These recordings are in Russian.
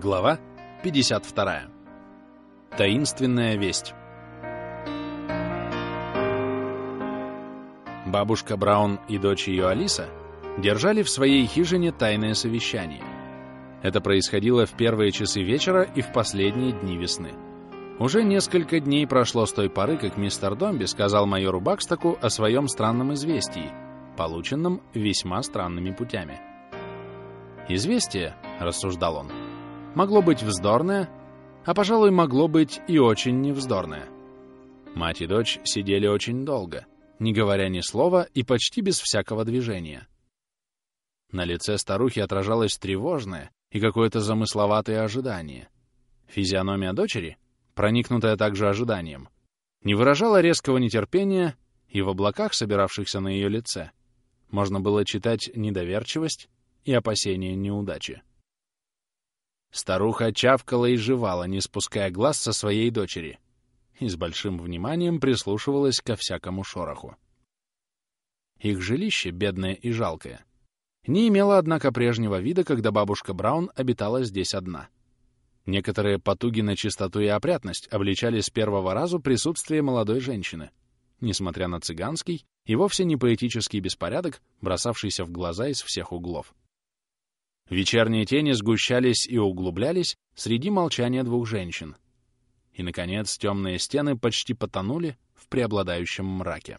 Глава 52. Таинственная весть. Бабушка Браун и дочь ее Алиса держали в своей хижине тайное совещание. Это происходило в первые часы вечера и в последние дни весны. Уже несколько дней прошло с той поры, как мистер Домби сказал майору Бакстоку о своем странном известии, полученном весьма странными путями. «Известие», — рассуждал он, — Могло быть вздорное, а, пожалуй, могло быть и очень невздорное. Мать и дочь сидели очень долго, не говоря ни слова и почти без всякого движения. На лице старухи отражалось тревожное и какое-то замысловатое ожидание. Физиономия дочери, проникнутая также ожиданием, не выражала резкого нетерпения, и в облаках, собиравшихся на ее лице, можно было читать недоверчивость и опасение неудачи. Старуха чавкала и жевала, не спуская глаз со своей дочери, и с большим вниманием прислушивалась ко всякому шороху. Их жилище, бедное и жалкое, не имело, однако, прежнего вида, когда бабушка Браун обитала здесь одна. Некоторые потуги на чистоту и опрятность обличали с первого разу присутствие молодой женщины, несмотря на цыганский и вовсе не поэтический беспорядок, бросавшийся в глаза из всех углов. Вечерние тени сгущались и углублялись среди молчания двух женщин. И, наконец, темные стены почти потонули в преобладающем мраке.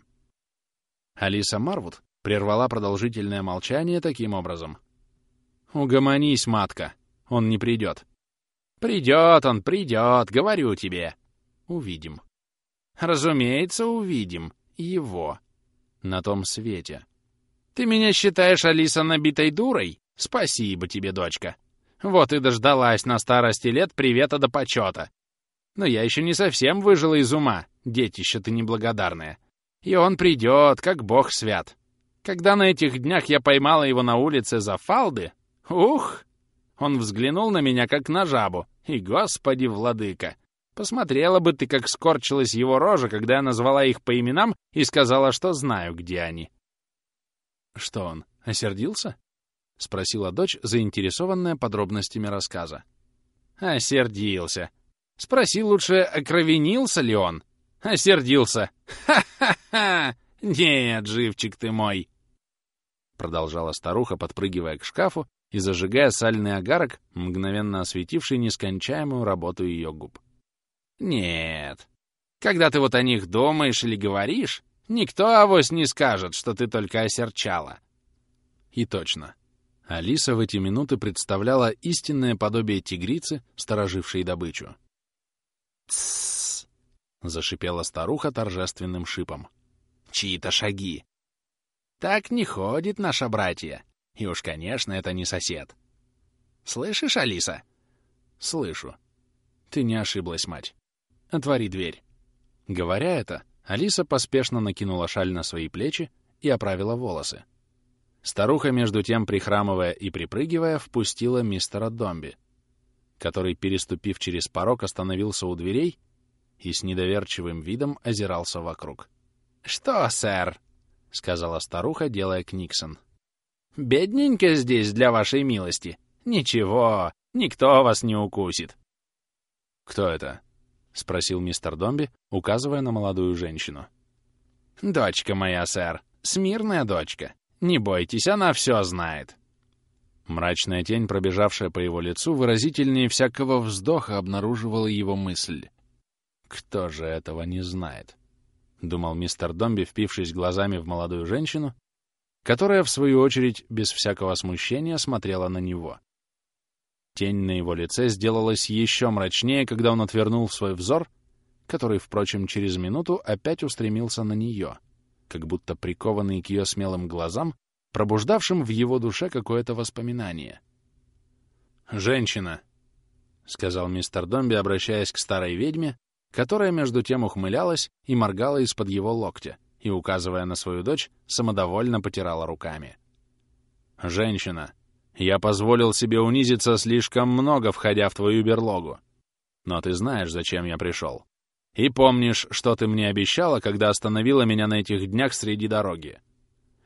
Алиса Марвуд прервала продолжительное молчание таким образом. «Угомонись, матка, он не придет». «Придет он, придет, говорю тебе». «Увидим». «Разумеется, увидим. Его. На том свете». «Ты меня считаешь, Алиса, набитой дурой?» Спасибо тебе, дочка. Вот и дождалась на старости лет привета до почета. Но я еще не совсем выжила из ума, детище ты неблагодарное. И он придет, как бог свят. Когда на этих днях я поймала его на улице за фалды, ух! Он взглянул на меня, как на жабу, и, господи, владыка, посмотрела бы ты, как скорчилась его рожа, когда я назвала их по именам и сказала, что знаю, где они. Что он, осердился? — спросила дочь, заинтересованная подробностями рассказа. «Осердился. Спроси лучше, окровенился ли он?» «Осердился. Ха-ха-ха! Нет, живчик ты мой!» Продолжала старуха, подпрыгивая к шкафу и зажигая сальный огарок, мгновенно осветивший нескончаемую работу ее губ. «Нет. Когда ты вот о них думаешь или говоришь, никто авось не скажет, что ты только осерчала». И точно. Алиса в эти минуты представляла истинное подобие тигрицы, сторожившей добычу. «Тссс!» — зашипела старуха торжественным шипом. «Чьи-то шаги!» «Так не ходит наша братья. И уж, конечно, это не сосед. Слышишь, Алиса?» «Слышу. Ты не ошиблась, мать. Отвори дверь». Говоря это, Алиса поспешно накинула шаль на свои плечи и оправила волосы. Старуха, между тем, прихрамывая и припрыгивая, впустила мистера Домби, который, переступив через порог, остановился у дверей и с недоверчивым видом озирался вокруг. «Что, сэр?» — сказала старуха, делая книксон. «Бедненько здесь для вашей милости. Ничего, никто вас не укусит». «Кто это?» — спросил мистер Домби, указывая на молодую женщину. «Дочка моя, сэр. Смирная дочка. Не бойтесь, она все знает». Мрачная тень, пробежавшая по его лицу, выразительнее всякого вздоха обнаруживала его мысль. «Кто же этого не знает?» — думал мистер Домби, впившись глазами в молодую женщину, которая, в свою очередь, без всякого смущения смотрела на него. Тень на его лице сделалась еще мрачнее, когда он отвернул свой взор, который, впрочем, через минуту опять устремился на нее — как будто прикованный к ее смелым глазам, пробуждавшим в его душе какое-то воспоминание. «Женщина!» — сказал мистер Домби, обращаясь к старой ведьме, которая между тем ухмылялась и моргала из-под его локтя и, указывая на свою дочь, самодовольно потирала руками. «Женщина, я позволил себе унизиться слишком много, входя в твою берлогу. Но ты знаешь, зачем я пришел. И помнишь, что ты мне обещала, когда остановила меня на этих днях среди дороги?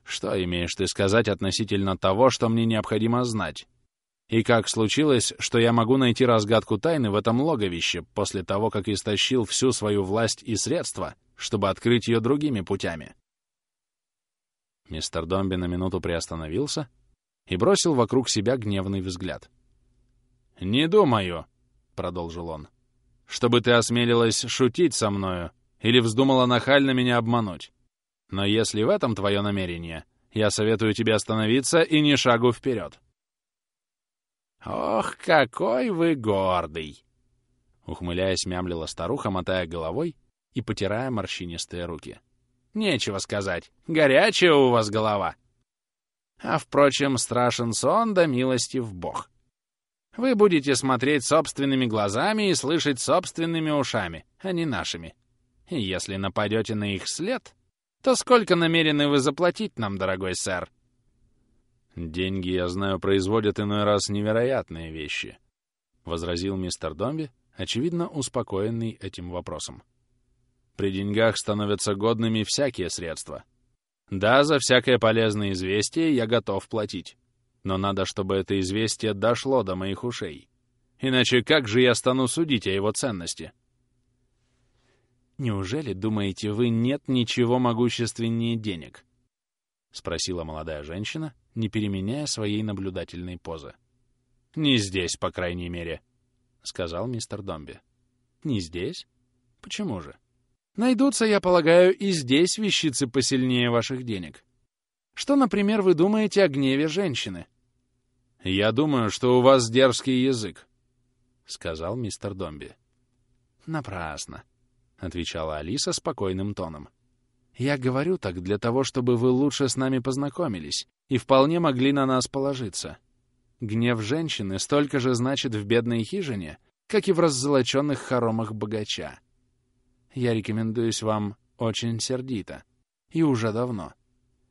Что имеешь ты сказать относительно того, что мне необходимо знать? И как случилось, что я могу найти разгадку тайны в этом логовище после того, как истощил всю свою власть и средства, чтобы открыть ее другими путями? Мистер Домби на минуту приостановился и бросил вокруг себя гневный взгляд. «Не думаю», — продолжил он, — «чтобы ты осмелилась шутить со мною или вздумала нахально меня обмануть. Но если в этом твое намерение, я советую тебе остановиться и ни шагу вперед. «Ох, какой вы гордый!» Ухмыляясь, мямлила старуха, мотая головой и потирая морщинистые руки. «Нечего сказать, горячая у вас голова!» А, впрочем, страшен сон да милостив Бог. Вы будете смотреть собственными глазами и слышать собственными ушами, а не нашими. И если нападете на их след, то сколько намерены вы заплатить нам, дорогой сэр?» «Деньги, я знаю, производят иной раз невероятные вещи», — возразил мистер Домби, очевидно успокоенный этим вопросом. «При деньгах становятся годными всякие средства. Да, за всякое полезное известие я готов платить. Но надо, чтобы это известие дошло до моих ушей. Иначе как же я стану судить о его ценности?» «Неужели, думаете вы, нет ничего могущественнее денег?» — спросила молодая женщина, не переменяя своей наблюдательной позы. «Не здесь, по крайней мере», — сказал мистер Домби. «Не здесь? Почему же? Найдутся, я полагаю, и здесь вещицы посильнее ваших денег. Что, например, вы думаете о гневе женщины?» «Я думаю, что у вас дерзкий язык», — сказал мистер Домби. «Напрасно», — отвечала Алиса спокойным тоном. «Я говорю так для того, чтобы вы лучше с нами познакомились и вполне могли на нас положиться. Гнев женщины столько же значит в бедной хижине, как и в раззолоченных хоромах богача. Я рекомендуюсь вам очень сердито. И уже давно.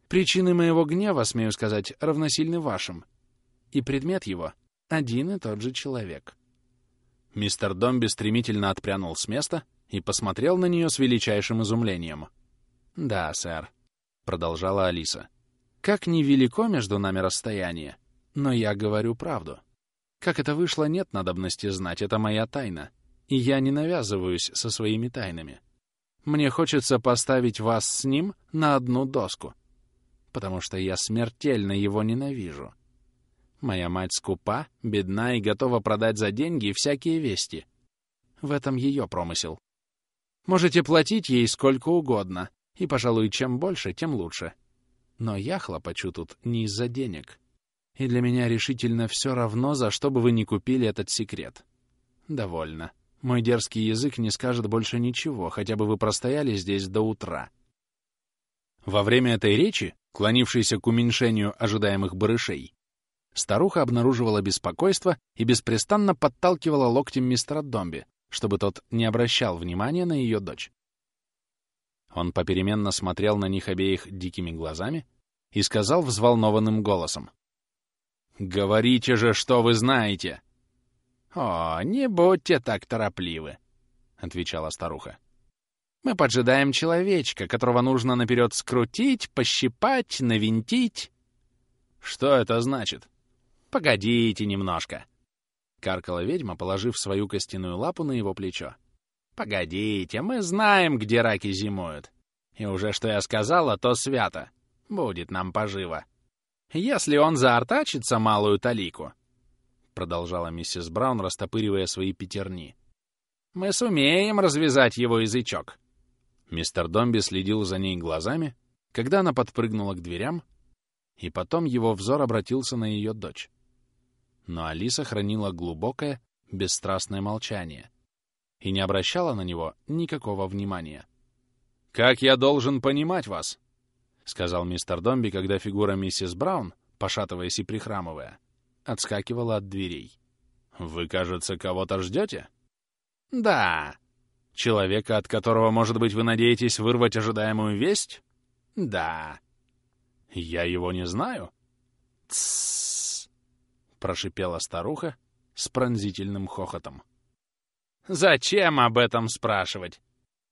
Причины моего гнева, смею сказать, равносильны вашим. И предмет его — один и тот же человек». Мистер Домби стремительно отпрянул с места и посмотрел на нее с величайшим изумлением. «Да, сэр», — продолжала Алиса. Как невелико между нами расстояние, но я говорю правду. Как это вышло, нет надобности знать, это моя тайна, и я не навязываюсь со своими тайнами. Мне хочется поставить вас с ним на одну доску, потому что я смертельно его ненавижу. Моя мать скупа, бедна и готова продать за деньги всякие вести. В этом ее промысел. Можете платить ей сколько угодно, и, пожалуй, чем больше, тем лучше. Но я хлопочу тут не из-за денег. И для меня решительно все равно, за что бы вы ни купили этот секрет. Довольно. Мой дерзкий язык не скажет больше ничего, хотя бы вы простояли здесь до утра. Во время этой речи, клонившейся к уменьшению ожидаемых барышей, старуха обнаруживала беспокойство и беспрестанно подталкивала локтем мистера Домби, чтобы тот не обращал внимания на ее дочь. Он попеременно смотрел на них обеих дикими глазами и сказал взволнованным голосом. «Говорите же, что вы знаете!» «О, не будьте так торопливы», — отвечала старуха. «Мы поджидаем человечка, которого нужно наперед скрутить, пощипать, навинтить». «Что это значит?» «Погодите немножко», — каркала ведьма, положив свою костяную лапу на его плечо. «Погодите, мы знаем, где раки зимуют. И уже что я сказала, то свято. Будет нам поживо. Если он заортачится малую талику, — продолжала миссис Браун, растопыривая свои пятерни, — мы сумеем развязать его язычок. Мистер Домби следил за ней глазами, когда она подпрыгнула к дверям, и потом его взор обратился на ее дочь. Но Алиса хранила глубокое, бесстрастное молчание — и не обращала на него никакого внимания. «Как я должен понимать вас?» — сказал мистер Домби, когда фигура миссис Браун, пошатываясь и прихрамывая, отскакивала от дверей. «Вы, кажется, кого-то ждете?» «Да». «Человека, от которого, может быть, вы надеетесь вырвать ожидаемую весть?» «Да». «Я его не знаю?» «Тссс», — прошипела старуха с пронзительным хохотом. Зачем об этом спрашивать?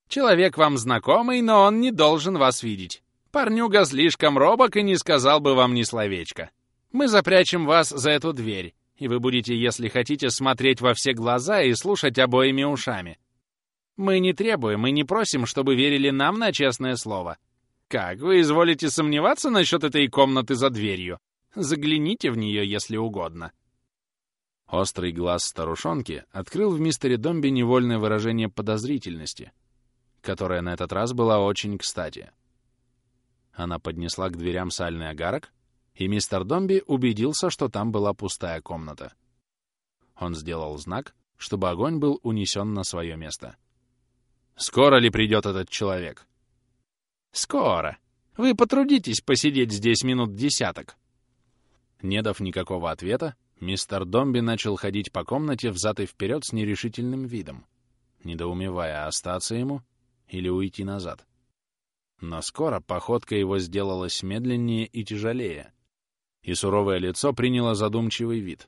Человек вам знакомый, но он не должен вас видеть. Парнюга слишком робок и не сказал бы вам ни словечка. Мы запрячем вас за эту дверь, и вы будете, если хотите, смотреть во все глаза и слушать обоими ушами. Мы не требуем и не просим, чтобы верили нам на честное слово. Как, вы изволите сомневаться насчет этой комнаты за дверью? Загляните в нее, если угодно. Острый глаз старушонки открыл в мистере Домби невольное выражение подозрительности, которое на этот раз было очень кстати. Она поднесла к дверям сальный агарок, и мистер Домби убедился, что там была пустая комната. Он сделал знак, чтобы огонь был унесен на свое место. «Скоро ли придет этот человек?» «Скоро. Вы потрудитесь посидеть здесь минут десяток». Не дав никакого ответа, Мистер Домби начал ходить по комнате взад и вперед с нерешительным видом, недоумевая, остаться ему или уйти назад. Но скоро походка его сделалась медленнее и тяжелее, и суровое лицо приняло задумчивый вид.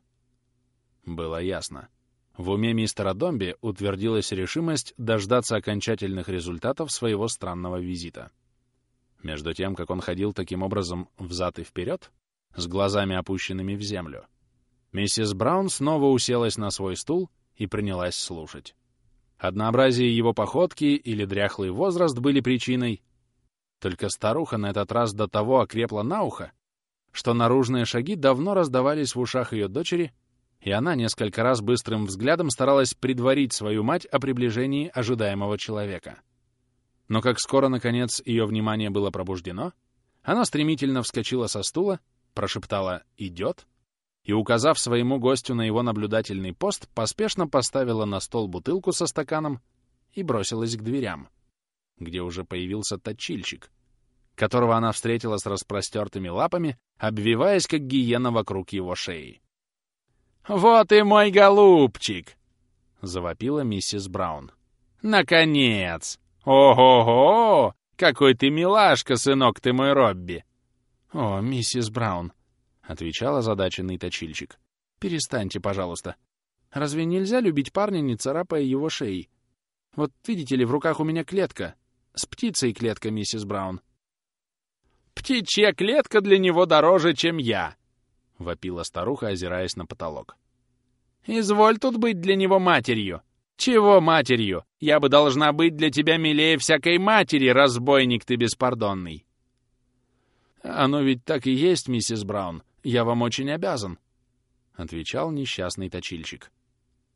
Было ясно. В уме мистера Домби утвердилась решимость дождаться окончательных результатов своего странного визита. Между тем, как он ходил таким образом взад и вперед, с глазами опущенными в землю, Миссис Браун снова уселась на свой стул и принялась слушать. Однообразие его походки или дряхлый возраст были причиной. Только старуха на этот раз до того окрепла на ухо, что наружные шаги давно раздавались в ушах ее дочери, и она несколько раз быстрым взглядом старалась предварить свою мать о приближении ожидаемого человека. Но как скоро, наконец, ее внимание было пробуждено, она стремительно вскочила со стула, прошептала «идет», и, указав своему гостю на его наблюдательный пост, поспешно поставила на стол бутылку со стаканом и бросилась к дверям, где уже появился точильщик, которого она встретила с распростертыми лапами, обвиваясь, как гиена вокруг его шеи. «Вот и мой голубчик!» — завопила миссис Браун. «Наконец! Ого-го! Какой ты милашка, сынок ты мой Робби!» «О, миссис Браун!» — отвечал озадаченный точильщик. «Перестаньте, пожалуйста. Разве нельзя любить парня, не царапая его шеи? Вот видите ли, в руках у меня клетка. С птицей клетка, миссис Браун». «Птичья клетка для него дороже, чем я!» — вопила старуха, озираясь на потолок. «Изволь тут быть для него матерью!» «Чего матерью? Я бы должна быть для тебя милее всякой матери, разбойник ты беспардонный!» «Оно ведь так и есть, миссис Браун. Я вам очень обязан», — отвечал несчастный точильщик.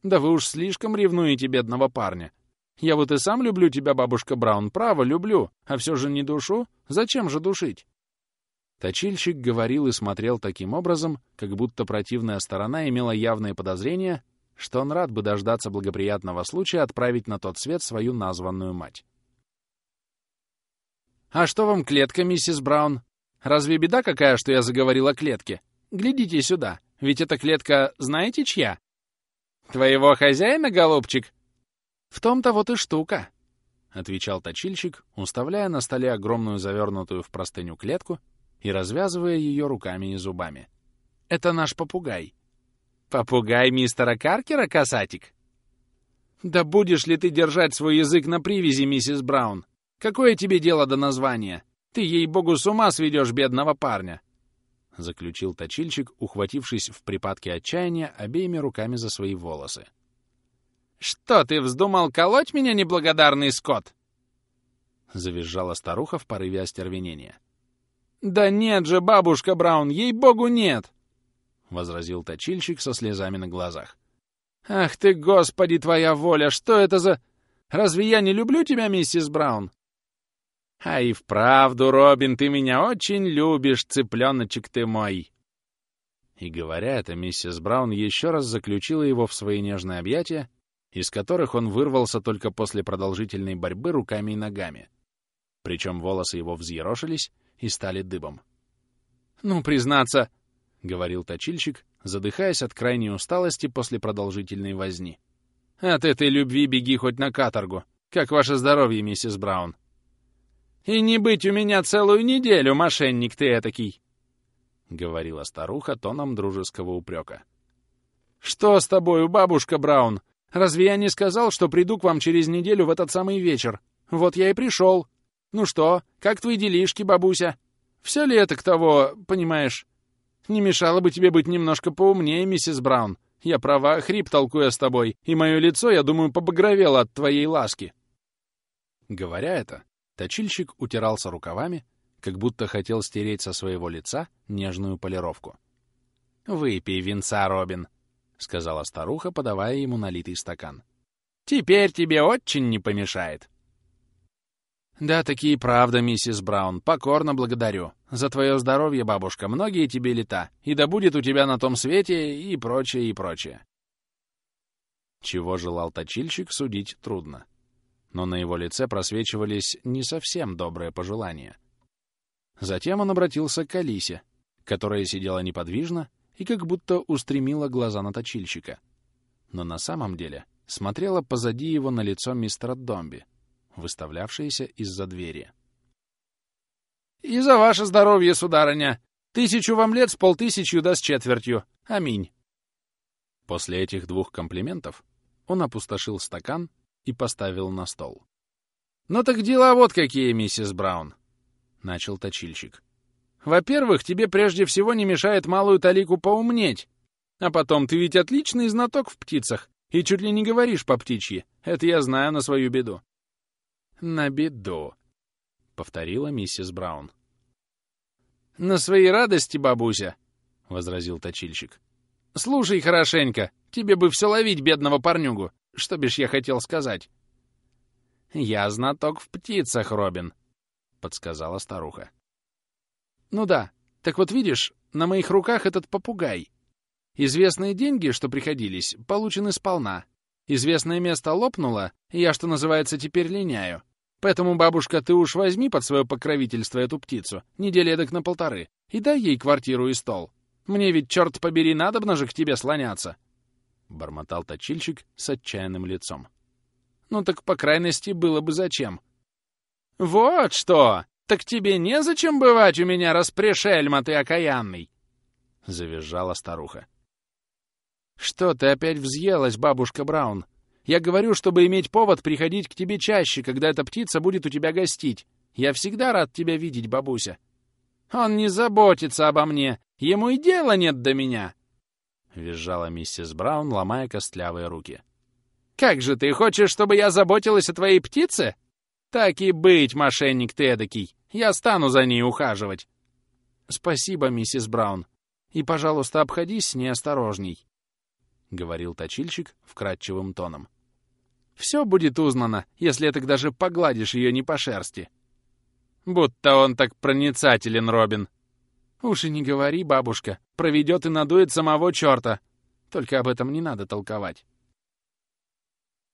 «Да вы уж слишком ревнуете бедного парня. Я вот и сам люблю тебя, бабушка Браун, право, люблю, а все же не душу. Зачем же душить?» Точильщик говорил и смотрел таким образом, как будто противная сторона имела явное подозрение, что он рад бы дождаться благоприятного случая отправить на тот свет свою названную мать. «А что вам клетка, миссис Браун?» Разве беда какая, что я заговорил о клетке? Глядите сюда, ведь эта клетка знаете чья? Твоего хозяина, голубчик? В том-то вот и штука, — отвечал точильщик, уставляя на столе огромную завернутую в простыню клетку и развязывая ее руками и зубами. Это наш попугай. Попугай мистера Каркера, касатик? Да будешь ли ты держать свой язык на привязи, миссис Браун? Какое тебе дело до названия? Ты, ей-богу, с ума сведешь бедного парня!» — заключил точильщик, ухватившись в припадке отчаяния обеими руками за свои волосы. «Что, ты вздумал колоть меня, неблагодарный скот?» — завизжала старуха в порыве остервенения. «Да нет же, бабушка Браун, ей-богу, нет!» — возразил точильщик со слезами на глазах. «Ах ты, господи, твоя воля! Что это за... Разве я не люблю тебя, миссис Браун? А и вправду, Робин, ты меня очень любишь, цыпленочек ты мой!» И говоря это, миссис Браун еще раз заключила его в свои нежные объятия, из которых он вырвался только после продолжительной борьбы руками и ногами. Причем волосы его взъерошились и стали дыбом. «Ну, признаться», — говорил точильщик, задыхаясь от крайней усталости после продолжительной возни. «От этой любви беги хоть на каторгу. Как ваше здоровье, миссис Браун?» И не быть у меня целую неделю, мошенник ты этакий!» — говорила старуха тоном дружеского упрека. «Что с тобою, бабушка Браун? Разве я не сказал, что приду к вам через неделю в этот самый вечер? Вот я и пришел. Ну что, как твои делишки, бабуся? Все ли это к того, понимаешь? Не мешало бы тебе быть немножко поумнее, миссис Браун. Я права, хрип толкуя с тобой, и мое лицо, я думаю, побагровело от твоей ласки». Говоря это, точильщик утирался рукавами, как будто хотел стереть со своего лица нежную полировку. «Выпей винца, Робин», — сказала старуха, подавая ему налитый стакан. «Теперь тебе очень не помешает». «Да, такие правда, миссис Браун. Покорно благодарю. За твое здоровье, бабушка, многие тебе лета, и да будет у тебя на том свете и прочее, и прочее». Чего желал точильщик, судить трудно. Но на его лице просвечивались не совсем добрые пожелания. Затем он обратился к Алисе, которая сидела неподвижно и как будто устремила глаза на точильщика. Но на самом деле смотрела позади его на лицо мистера Домби — выставлявшиеся из-за двери. «И за ваше здоровье, сударыня! Тысячу вам лет с полтысячью да с четвертью! Аминь!» После этих двух комплиментов он опустошил стакан и поставил на стол. «Ну так дела вот какие, миссис Браун!» — начал точильщик. «Во-первых, тебе прежде всего не мешает малую талику поумнеть. А потом, ты ведь отличный знаток в птицах и чуть ли не говоришь по птичьи. Это я знаю на свою беду. «На беду», — повторила миссис Браун. «На своей радости, бабуся», — возразил точильщик. «Слушай хорошенько, тебе бы все ловить бедного парнюгу. Что бишь я хотел сказать?» «Я знаток в птицах, Робин», — подсказала старуха. «Ну да, так вот видишь, на моих руках этот попугай. Известные деньги, что приходились, получены сполна. Известное место лопнуло, и я, что называется, теперь линяю. Поэтому, бабушка, ты уж возьми под свое покровительство эту птицу, недели эдак на полторы, и дай ей квартиру и стол. Мне ведь, черт побери, надобно же к тебе слоняться!» Бормотал точильщик с отчаянным лицом. «Ну так, по крайности, было бы зачем». «Вот что! Так тебе незачем бывать у меня, распрешельма ты окаянный!» Завизжала старуха. «Что ты опять взъелась, бабушка Браун? Я говорю, чтобы иметь повод приходить к тебе чаще, когда эта птица будет у тебя гостить. Я всегда рад тебя видеть, бабуся». «Он не заботится обо мне. Ему и дела нет до меня!» — визжала миссис Браун, ломая костлявые руки. «Как же ты хочешь, чтобы я заботилась о твоей птице? Так и быть, мошенник ты эдакий. Я стану за ней ухаживать». «Спасибо, миссис Браун. И, пожалуйста, обходись с ней осторожней», — говорил точильщик вкрадчивым тоном. «Все будет узнано, если ты даже погладишь ее не по шерсти». «Будто он так проницателен, Робин». «Уж и не говори, бабушка, проведет и надует самого черта. Только об этом не надо толковать».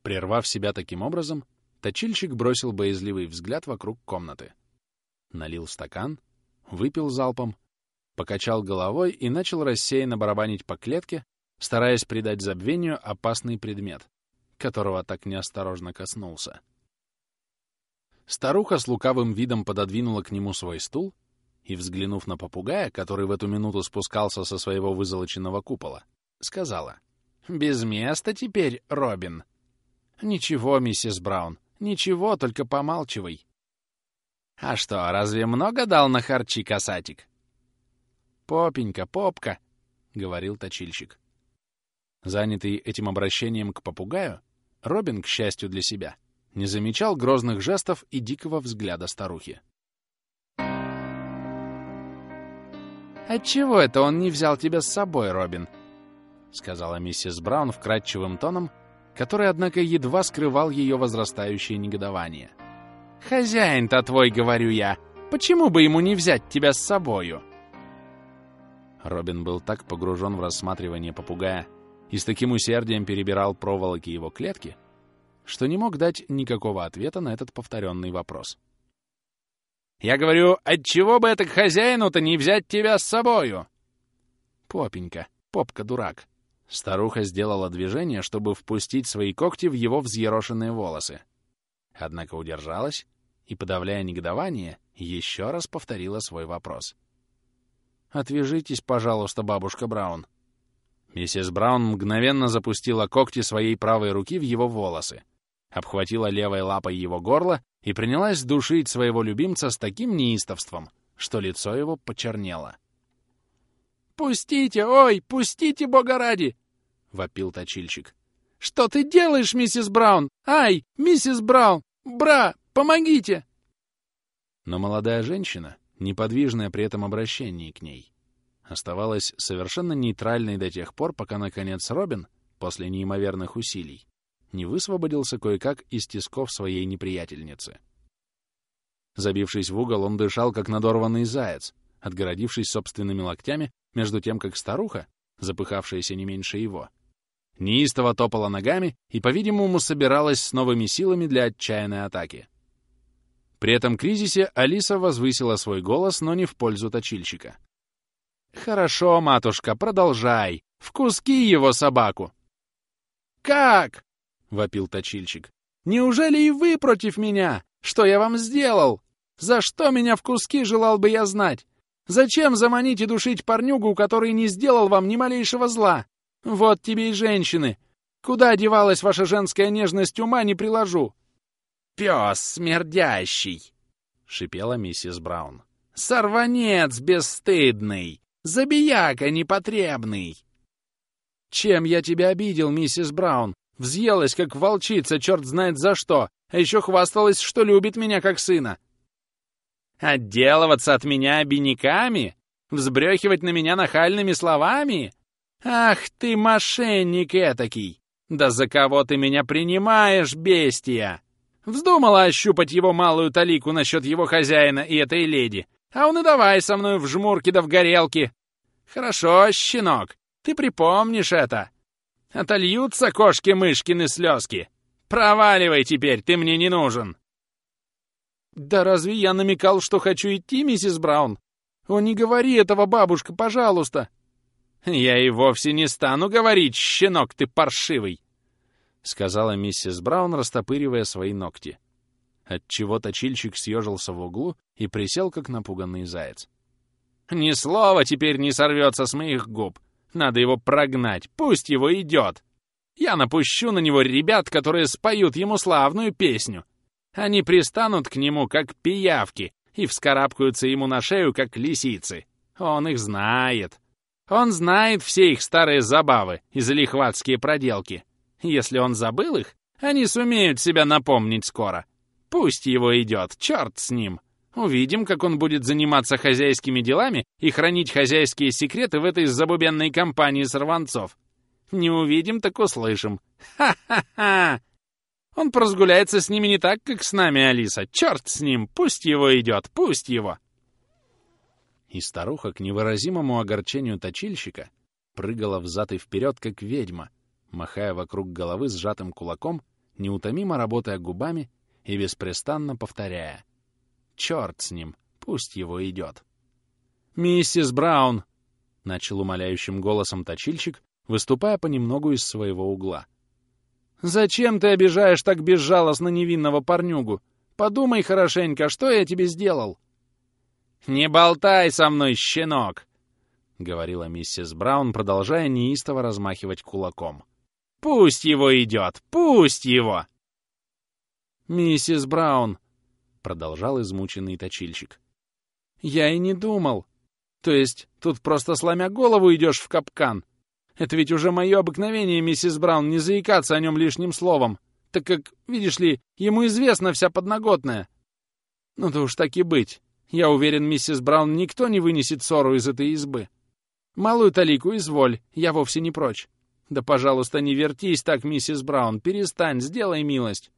Прервав себя таким образом, точильщик бросил боязливый взгляд вокруг комнаты. Налил стакан, выпил залпом, покачал головой и начал рассеянно барабанить по клетке, стараясь придать забвению опасный предмет, которого так неосторожно коснулся. Старуха с лукавым видом пододвинула к нему свой стул и, взглянув на попугая, который в эту минуту спускался со своего вызолоченного купола, сказала, «Без места теперь, Робин». «Ничего, миссис Браун, ничего, только помалчивай». «А что, разве много дал на харчи касатик?» «Попенька, попка», — говорил точильщик. Занятый этим обращением к попугаю, Робин, к счастью для себя, не замечал грозных жестов и дикого взгляда старухи. «Отчего это он не взял тебя с собой, Робин?» — сказала миссис Браун вкрадчивым тоном, который, однако, едва скрывал ее возрастающее негодование. «Хозяин-то твой, говорю я, почему бы ему не взять тебя с собою?» Робин был так погружен в рассматривание попугая, и с таким усердием перебирал проволоки его клетки, что не мог дать никакого ответа на этот повторенный вопрос. «Я говорю, отчего бы это к хозяину-то не взять тебя с собою?» «Попенька, попка-дурак». Старуха сделала движение, чтобы впустить свои когти в его взъерошенные волосы. Однако удержалась и, подавляя негодование, еще раз повторила свой вопрос. «Отвяжитесь, пожалуйста, бабушка Браун. Миссис Браун мгновенно запустила когти своей правой руки в его волосы, обхватила левой лапой его горло и принялась душить своего любимца с таким неистовством, что лицо его почернело. Пустите! Ой, пустите, бога ради!» — вопил точильщик. «Что ты делаешь, миссис Браун? Ай, миссис Браун! Бра, помогите!» Но молодая женщина, неподвижная при этом обращении к ней, оставалась совершенно нейтральной до тех пор, пока, наконец, Робин, после неимоверных усилий, не высвободился кое-как из тисков своей неприятельницы. Забившись в угол, он дышал, как надорванный заяц, отгородившись собственными локтями, между тем, как старуха, запыхавшаяся не меньше его, неистово топала ногами и, по-видимому, собиралась с новыми силами для отчаянной атаки. При этом кризисе Алиса возвысила свой голос, но не в пользу точильщика. «Хорошо, матушка, продолжай. В куски его собаку!» «Как?» — вопил точильщик. «Неужели и вы против меня? Что я вам сделал? За что меня в куски желал бы я знать? Зачем заманить и душить парнюгу, который не сделал вам ни малейшего зла? Вот тебе и женщины. Куда девалась ваша женская нежность, ума не приложу. «Пес смердящий!» — шипела миссис Браун. «Сорванец бесстыдный! Забияка непотребный!» «Чем я тебя обидел, миссис Браун? Взъелась, как волчица, черт знает за что, а еще хвасталась, что любит меня как сына!» «Отделываться от меня обиняками? Взбрехивать на меня нахальными словами? Ах ты, мошенник этакий! Да за кого ты меня принимаешь, бестия!» Вздумала ощупать его малую талику насчет его хозяина и этой леди, а он и давай со мной в жмурке да в горелке. Хорошо, щенок, ты припомнишь это. Отольются кошки-мышкины слезки. Проваливай теперь, ты мне не нужен. Да разве я намекал, что хочу идти, миссис Браун? О, не говори этого, бабушка, пожалуйста. Я и вовсе не стану говорить, щенок ты паршивый. — сказала миссис Браун, растопыривая свои ногти. Отчего точильщик съежился в углу и присел, как напуганный заяц. «Ни слова теперь не сорвется с моих губ. Надо его прогнать, пусть его идет. Я напущу на него ребят, которые споют ему славную песню. Они пристанут к нему, как пиявки, и вскарабкаются ему на шею, как лисицы. Он их знает. Он знает все их старые забавы и залихватские проделки. Если он забыл их, они сумеют себя напомнить скоро. Пусть его идет, черт с ним. Увидим, как он будет заниматься хозяйскими делами и хранить хозяйские секреты в этой забубенной компании сорванцов. Не увидим, так услышим. Ха-ха-ха! Он прозгуляется с ними не так, как с нами, Алиса. Черт с ним! Пусть его идет, пусть его!» И старуха к невыразимому огорчению точильщика прыгала взад и вперед, как ведьма, махая вокруг головы сжатым кулаком, неутомимо работая губами и беспрестанно повторяя «Черт с ним, пусть его идет». «Миссис Браун!» — начал умоляющим голосом точильщик, выступая понемногу из своего угла. «Зачем ты обижаешь так безжалостно невинного парнюгу? Подумай хорошенько, что я тебе сделал?» «Не болтай со мной, щенок!» — говорила миссис Браун, продолжая неистово размахивать кулаком. Пусть его идет! Пусть его!» «Миссис Браун!» — продолжал измученный точильщик. «Я и не думал. То есть тут просто сломя голову идешь в капкан. Это ведь уже мое обыкновение, миссис Браун, не заикаться о нем лишним словом, так как, видишь ли, ему известна вся подноготная. Ну да уж так и быть. Я уверен, миссис Браун, никто не вынесет ссору из этой избы. Малую талику изволь, я вовсе не прочь. «Да, пожалуйста, не вертись так, миссис Браун. Перестань, сделай милость.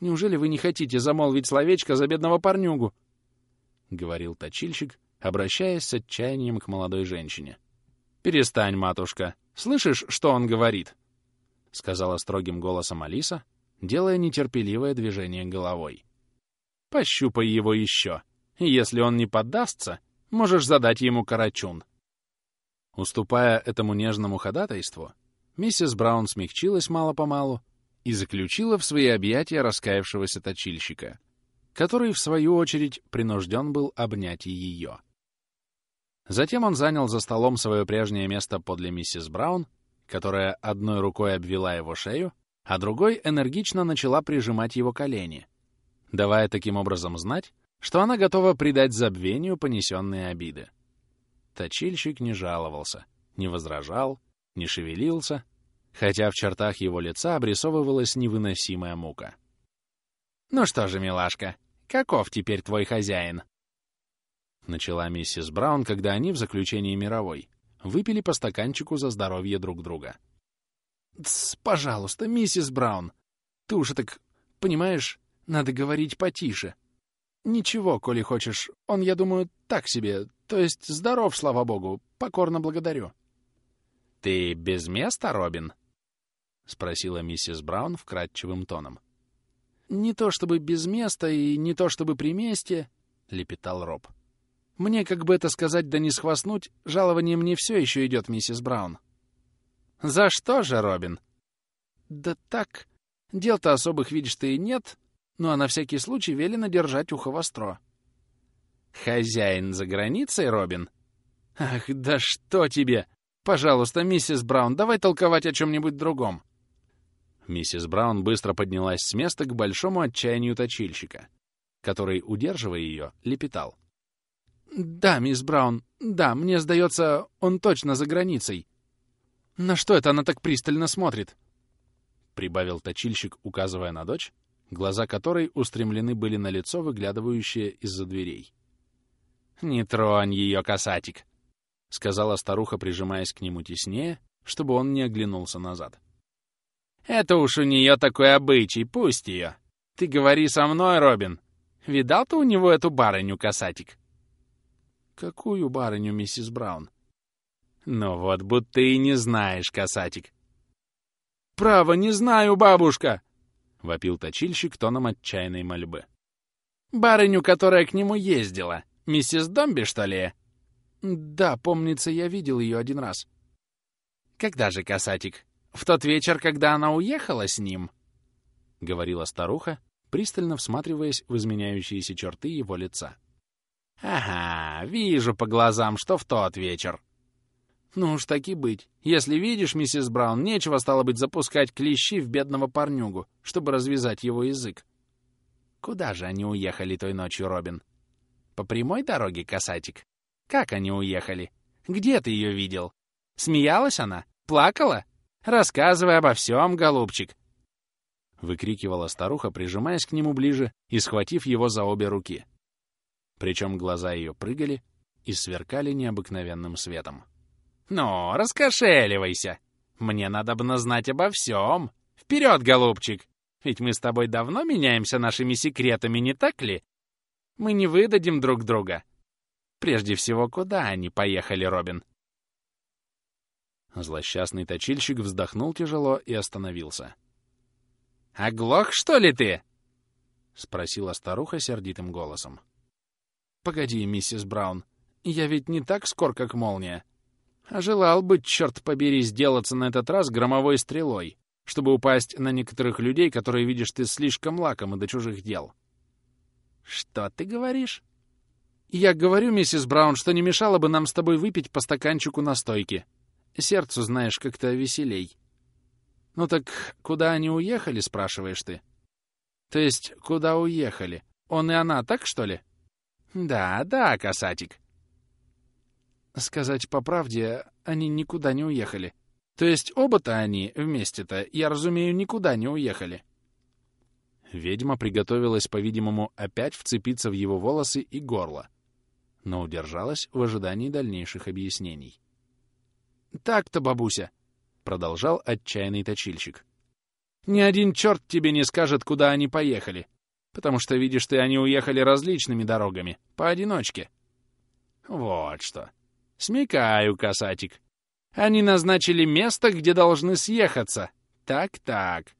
Неужели вы не хотите замолвить словечко за бедного парнюгу?» — говорил точильщик, обращаясь с отчаянием к молодой женщине. «Перестань, матушка. Слышишь, что он говорит?» — сказала строгим голосом Алиса, делая нетерпеливое движение головой. «Пощупай его еще. Если он не поддастся, можешь задать ему карачун». Уступая этому нежному ходатайству, Миссис Браун смягчилась мало-помалу и заключила в свои объятия раскаявшегося точильщика, который, в свою очередь, принужден был обнять ее. Затем он занял за столом свое прежнее место подле миссис Браун, которая одной рукой обвела его шею, а другой энергично начала прижимать его колени, давая таким образом знать, что она готова предать забвению понесенные обиды. Точильщик не жаловался, не возражал, не шевелился, хотя в чертах его лица обрисовывалась невыносимая мука. «Ну что же, милашка, каков теперь твой хозяин?» Начала миссис Браун, когда они в заключении мировой выпили по стаканчику за здоровье друг друга. «Тсс, пожалуйста, миссис Браун, ты уж так, понимаешь, надо говорить потише. Ничего, коли хочешь, он, я думаю, так себе, то есть здоров, слава богу, покорно благодарю». «Ты без места, Робин?» — спросила миссис Браун вкрадчивым тоном. «Не то чтобы без места и не то чтобы при месте», — лепетал Роб. «Мне, как бы это сказать да не схвастнуть, жалование мне все еще идет, миссис Браун». «За что же, Робин?» «Да так. Дел-то особых, видишь ты, и нет, ну а на всякий случай велено держать ухо востро». «Хозяин за границей, Робин?» «Ах, да что тебе! Пожалуйста, миссис Браун, давай толковать о чем-нибудь другом». Миссис Браун быстро поднялась с места к большому отчаянию точильщика, который, удерживая ее, лепетал. «Да, мисс Браун, да, мне сдается, он точно за границей. На что это она так пристально смотрит?» Прибавил точильщик, указывая на дочь, глаза которой устремлены были на лицо, выглядывающее из-за дверей. «Не тронь ее, касатик!» — сказала старуха, прижимаясь к нему теснее, чтобы он не оглянулся назад. Это уж у нее такой обычай, пусть ее. Ты говори со мной, Робин. Видал ты у него эту барыню, касатик? Какую барыню, миссис Браун? Ну вот, будто и не знаешь, касатик. Право, не знаю, бабушка! Вопил точильщик тоном отчаянной мольбы. Барыню, которая к нему ездила. Миссис Домби, что ли? Да, помнится, я видел ее один раз. Когда же, касатик? В тот вечер, когда она уехала с ним, — говорила старуха, пристально всматриваясь в изменяющиеся черты его лица. «Ага, вижу по глазам, что в тот вечер». «Ну уж так и быть. Если видишь, миссис Браун, нечего стало быть запускать клещи в бедного парнюгу, чтобы развязать его язык». «Куда же они уехали той ночью, Робин?» «По прямой дороге, касатик? Как они уехали? Где ты ее видел? Смеялась она? Плакала? Рассказывай обо всем, голубчик!» Выкрикивала старуха, прижимаясь к нему ближе и схватив его за обе руки. Причем глаза ее прыгали и сверкали необыкновенным светом. «Ну, раскошеливайся! Мне надо бы знать обо всем! Вперед, голубчик! Ведь мы с тобой давно меняемся нашими секретами, не так ли? Мы не выдадим друг друга. Прежде всего, куда они поехали, Робин? Злосчастный точильщик вздохнул тяжело и остановился. «Оглох, что ли ты?» — спросила старуха сердитым голосом. «Погоди, миссис Браун, я ведь не так скор, как молния. А желал бы, черт побери, сделаться на этот раз громовой стрелой, чтобы упасть на некоторых людей, которые, видишь, ты слишком лакомы до чужих дел». «Что ты говоришь?» «Я говорю, миссис Браун, что не мешало бы нам с тобой выпить по стаканчику настойки», Сердцу, знаешь, как-то веселей. Ну так куда они уехали, спрашиваешь ты? То есть, куда уехали? Он и она, так что ли? Да, да, касатик. Сказать по правде, они никуда не уехали. То есть оба-то они вместе-то, я разумею, никуда не уехали. Ведьма приготовилась, по-видимому, опять вцепиться в его волосы и горло, но удержалась в ожидании дальнейших объяснений. «Так-то, бабуся», — продолжал отчаянный точильщик. «Ни один черт тебе не скажет, куда они поехали, потому что, видишь ты, они уехали различными дорогами, поодиночке». «Вот что. Смекаю, касатик. Они назначили место, где должны съехаться. Так-так.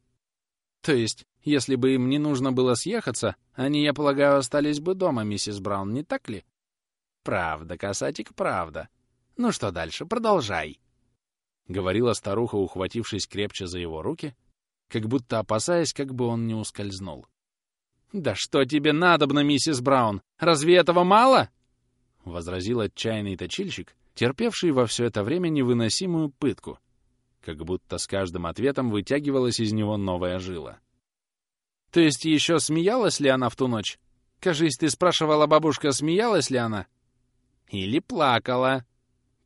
То есть, если бы им не нужно было съехаться, они, я полагаю, остались бы дома, миссис Браун, не так ли?» «Правда, касатик, правда. «Ну что дальше? Продолжай!» — говорила старуха, ухватившись крепче за его руки, как будто опасаясь, как бы он не ускользнул. «Да что тебе надобно, миссис Браун? Разве этого мало?» — возразил отчаянный точильщик, терпевший во все это время невыносимую пытку, как будто с каждым ответом вытягивалась из него новая жила. «То есть еще смеялась ли она в ту ночь? Кажись, ты спрашивала, бабушка, смеялась ли она?» «Или плакала?»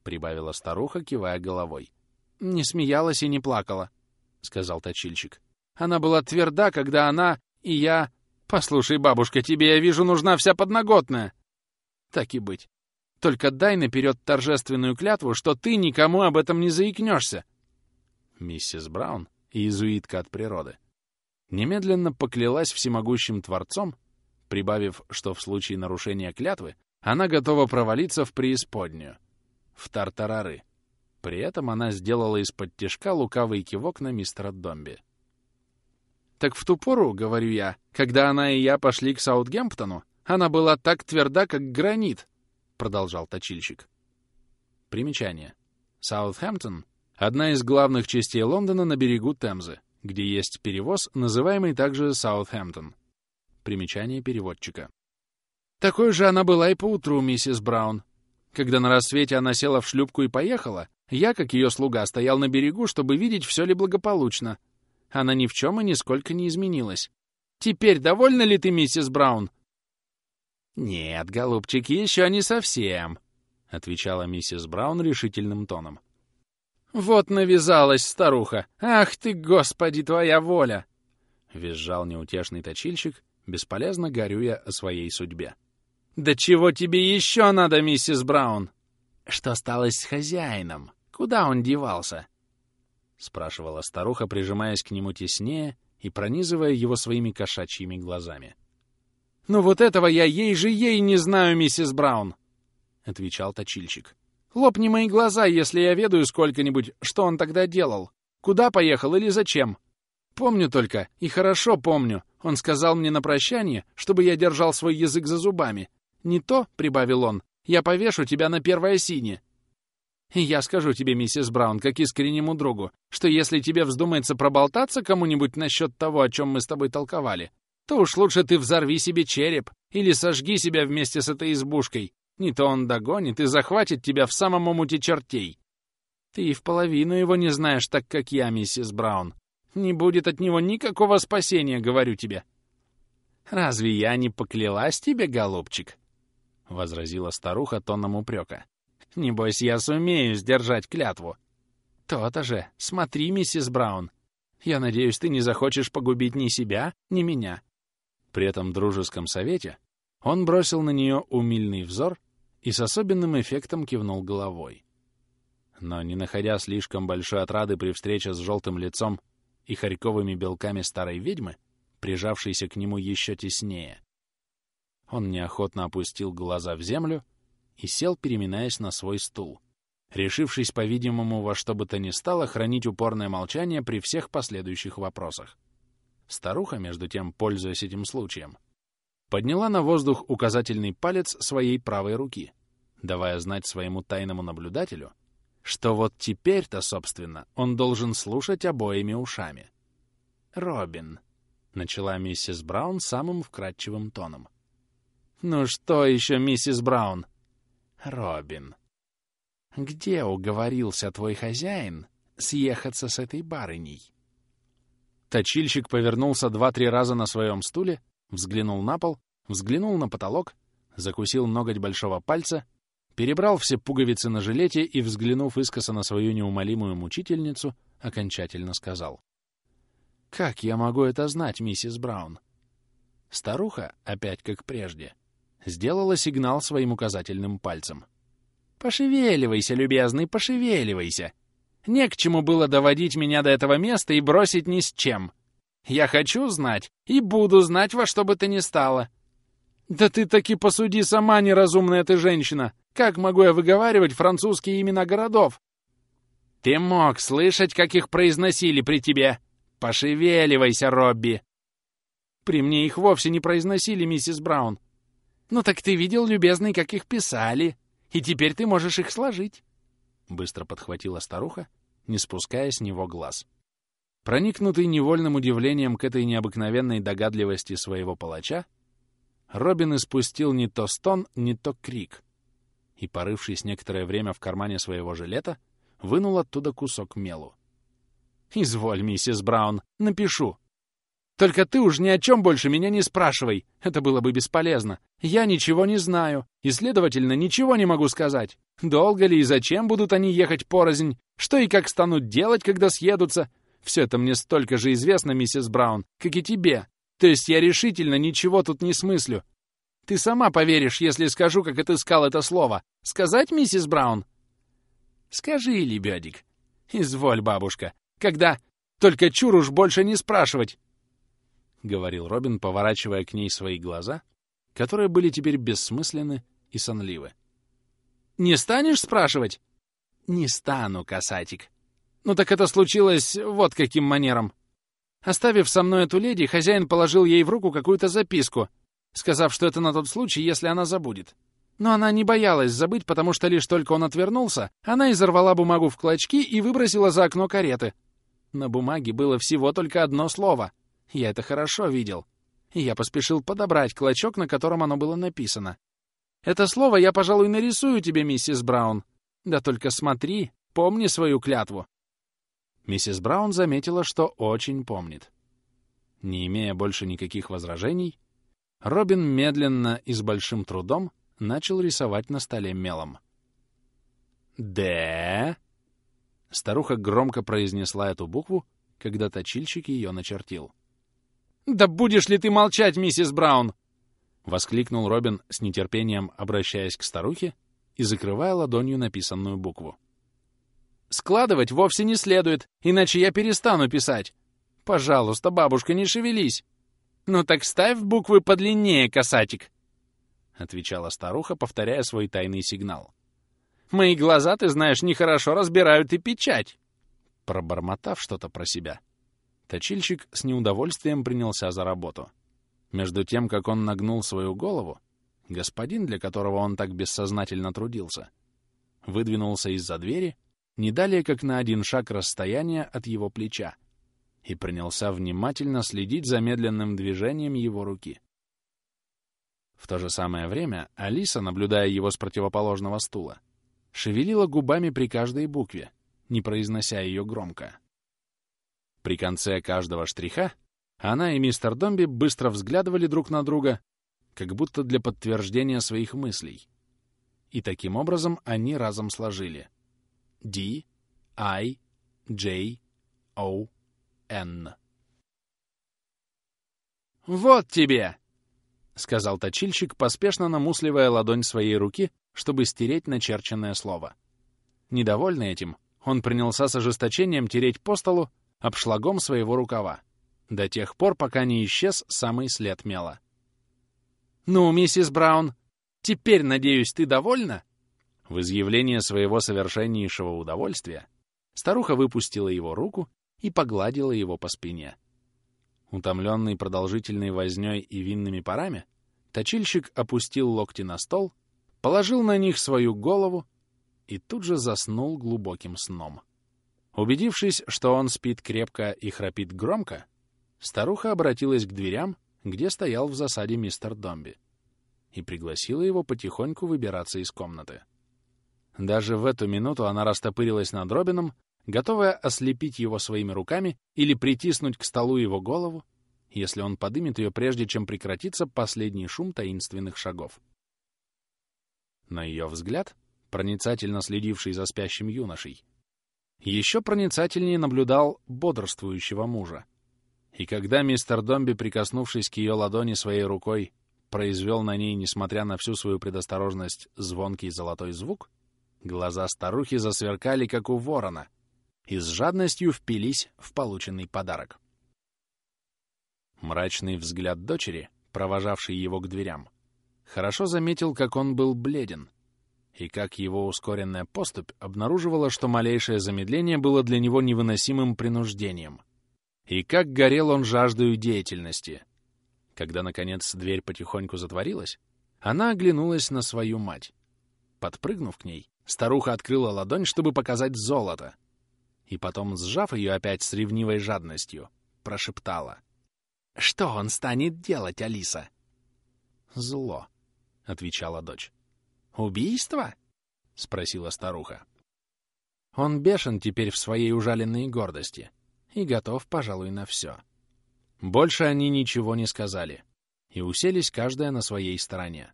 Прибавила старуха, кивая головой. «Не смеялась и не плакала», — сказал точильщик. «Она была тверда, когда она и я... Послушай, бабушка, тебе, я вижу, нужна вся подноготная». «Так и быть. Только дай наперед торжественную клятву, что ты никому об этом не заикнешься». Миссис Браун, иезуитка от природы, немедленно поклялась всемогущим Творцом, прибавив, что в случае нарушения клятвы она готова провалиться в преисподнюю, в тартарары. При этом она сделала из-под тишка лукавый кивок на мистера Домби. «Так в ту пору, — говорю я, — когда она и я пошли к Саутгемптону, она была так тверда, как гранит, — продолжал точильщик. Примечание. Саутгемптон — одна из главных частей Лондона на берегу Темзы, где есть перевоз, называемый также Саутгемптон. Примечание переводчика. Такой же она была и поутру, миссис Браун, когда на рассвете она села в шлюпку и поехала, я, как ее слуга, стоял на берегу, чтобы видеть, все ли благополучно. Она ни в чем и нисколько не изменилась. Теперь довольна ли ты, миссис Браун? «Нет, голубчик, еще не совсем», — отвечала миссис Браун решительным тоном. «Вот навязалась старуха! Ах ты, господи, твоя воля!» — визжал неутешный точильщик, бесполезно горюя о своей судьбе. «Да чего тебе еще надо, миссис Браун?» «Что стало с хозяином? Куда он девался?» — спрашивала старуха, прижимаясь к нему теснее и пронизывая его своими кошачьими глазами. «Ну вот этого я ей же ей не знаю, миссис Браун!» — отвечал точильщик. «Лопни мои глаза, если я ведаю сколько-нибудь, что он тогда делал. Куда поехал или зачем? Помню только, и хорошо помню, он сказал мне на прощание, чтобы я держал свой язык за зубами, не то, — прибавил он, — я повешу тебя на первое сине. Я скажу тебе, миссис Браун, как искреннему другу, что если тебе вздумается проболтаться кому-нибудь насчет того, о чем мы с тобой толковали, то уж лучше ты взорви себе череп или сожги себя вместе с этой избушкой. Не то он догонит и захватит тебя в самом омуте чертей. Ты и в половину его не знаешь так, как я, миссис Браун. Не будет от него никакого спасения, говорю тебе. Разве я не поклялась тебе, голубчик? — возразила старуха тоном упрека. «Небось, я сумею сдержать клятву». «То-то же. Смотри, миссис Браун. Я надеюсь, ты не захочешь погубить ни себя, ни меня». При этом дружеском совете он бросил на нее умильный взор и с особенным эффектом кивнул головой. Но, не находя слишком большой отрады при встрече с желтым лицом и хорьковыми белками старой ведьмы, прижавшейся к нему еще теснее, он неохотно опустил глаза в землю и сел, переминаясь на свой стул, решившись, по-видимому, во что бы то ни стало хранить упорное молчание при всех последующих вопросах. Старуха, между тем, пользуясь этим случаем, подняла на воздух указательный палец своей правой руки, давая знать своему тайному наблюдателю, что вот теперь-то, собственно, он должен слушать обоими ушами. «Робин», — начала миссис Браун самым вкрадчивым тоном, «Ну что еще, миссис Браун?» «Робин, где уговорился твой хозяин съехаться с этой барыней?» Точильщик повернулся два-три раза на своем стуле, взглянул на пол, взглянул на потолок, закусил ноготь большого пальца, перебрал все пуговицы на жилете и, взглянув искоса на свою неумолимую мучительницу, окончательно сказал. «Как я могу это знать, миссис Браун?» Старуха, опять как прежде, — сделала сигнал своим указательным пальцем. «Пошевеливайся, любезный, пошевеливайся! Не к чему было доводить меня до этого места и бросить ни с чем. Я хочу знать и буду знать во что бы то ни стало. Да ты таки посуди сама, неразумная ты женщина! Как могу я выговаривать французские имена городов? Ты мог слышать, как их произносили при тебе. Пошевеливайся, Робби!» При мне их вовсе не произносили, миссис Браун. «Ну так ты видел, любезный, как их писали, и теперь ты можешь их сложить», — быстро подхватила старуха, не спуская с него глаз. Проникнутый невольным удивлением к этой необыкновенной догадливости своего палача, Робин испустил не то стон, не то крик, и, порывшись некоторое время в кармане своего жилета, вынул оттуда кусок мелу. «Изволь, миссис Браун, напишу», Только ты уж ни о чем больше меня не спрашивай. Это было бы бесполезно. Я ничего не знаю, и, следовательно, ничего не могу сказать. Долго ли и зачем будут они ехать порознь? Что и как станут делать, когда съедутся? Все это мне столько же известно, миссис Браун, как и тебе. То есть я решительно ничего тут не смыслю. Ты сама поверишь, если скажу, как отыскал это слово. Сказать, миссис Браун? Скажи, лебедик. Изволь, бабушка. Когда... Только чур уж больше не спрашивать. — говорил Робин, поворачивая к ней свои глаза, которые были теперь бессмысленны и сонливы. «Не станешь спрашивать?» «Не стану, касатик». «Ну так это случилось вот каким манером. Оставив со мной эту леди, хозяин положил ей в руку какую-то записку, сказав, что это на тот случай, если она забудет. Но она не боялась забыть, потому что лишь только он отвернулся, она изорвала бумагу в клочки и выбросила за окно кареты. На бумаге было всего только одно слово. Я это хорошо видел. И я поспешил подобрать клочок, на котором оно было написано. Это слово я, пожалуй, нарисую тебе, миссис Браун. Да только смотри, помни свою клятву. Миссис Браун заметила, что очень помнит. Не имея больше никаких возражений, Робин медленно и с большим трудом начал рисовать на столе мелом. «Д...» Старуха громко произнесла эту букву, когда точильщик ее начертил. «Да будешь ли ты молчать, миссис Браун?» — воскликнул Робин с нетерпением, обращаясь к старухе и закрывая ладонью написанную букву. «Складывать вовсе не следует, иначе я перестану писать. Пожалуйста, бабушка, не шевелись. Ну так ставь буквы подлиннее, касатик», — отвечала старуха, повторяя свой тайный сигнал. «Мои глаза, ты знаешь, нехорошо разбирают и печать». Пробормотав что-то про себя, точильщик с неудовольствием принялся за работу. Между тем, как он нагнул свою голову, господин, для которого он так бессознательно трудился, выдвинулся из-за двери, не далее, как на один шаг расстояния от его плеча, и принялся внимательно следить за медленным движением его руки. В то же самое время Алиса, наблюдая его с противоположного стула, шевелила губами при каждой букве, не произнося ее громко. При конце каждого штриха она и мистер Домби быстро взглядывали друг на друга, как будто для подтверждения своих мыслей. И таким образом они разом сложили D, I, J, O, N. «Вот тебе!» — сказал точильщик, поспешно намусливая ладонь своей руки, чтобы стереть начерченное слово. Недовольный этим, он принялся с ожесточением тереть по столу обшлагом своего рукава до тех пор, пока не исчез самый след мела. «Ну, миссис Браун, теперь, надеюсь, ты довольна?» В изъявление своего совершеннейшего удовольствия старуха выпустила его руку и погладила его по спине. Утомленный продолжительной вознёй и винными парами, точильщик опустил локти на стол, положил на них свою голову и тут же заснул глубоким сном. Убедившись, что он спит крепко и храпит громко, Старуха обратилась к дверям, где стоял в засаде мистер Домби, и пригласила его потихоньку выбираться из комнаты. Даже в эту минуту она растопырилась над Робином, готовая ослепить его своими руками или притиснуть к столу его голову, если он подымет ее, прежде чем прекратится последний шум таинственных шагов. На ее взгляд, проницательно следивший за спящим юношей, еще проницательнее наблюдал бодрствующего мужа, и когда мистер Домби, прикоснувшись к ее ладони своей рукой, произвел на ней, несмотря на всю свою предосторожность, звонкий золотой звук, глаза старухи засверкали, как у ворона, и с жадностью впились в полученный подарок. Мрачный взгляд дочери, провожавший его к дверям, хорошо заметил, как он был бледен, и как его ускоренная поступь обнаруживала, что малейшее замедление было для него невыносимым принуждением — и как горел он жаждою деятельности. Когда, наконец, дверь потихоньку затворилась, она оглянулась на свою мать. Подпрыгнув к ней, старуха открыла ладонь, чтобы показать золото. И потом, сжав ее опять с ревнивой жадностью, прошептала. «Что он станет делать, Алиса?» «Зло», — отвечала дочь. «Убийство?» — спросила старуха. Он бешен теперь в своей ужаленной гордости — и готов, пожалуй, на все. Больше они ничего не сказали и уселись каждая на своей стороне.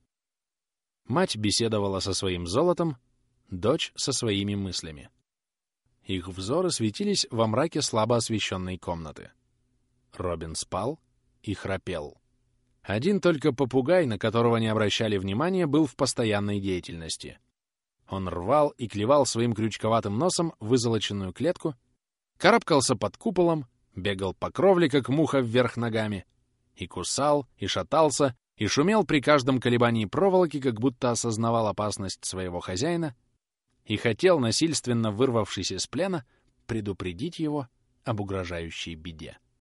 Мать беседовала со своим золотом, дочь — со своими мыслями. Их взоры светились во мраке слабо освещенной комнаты. Робин спал и храпел. Один только попугай, на которого не обращали внимания, был в постоянной деятельности. Он рвал и клевал своим крючковатым носом вызолоченную клетку, карабкался под куполом, бегал по кровле, как муха вверх ногами, и кусал, и шатался, и шумел при каждом колебании проволоки, как будто осознавал опасность своего хозяина и хотел, насильственно вырвавшись из плена, предупредить его об угрожающей беде.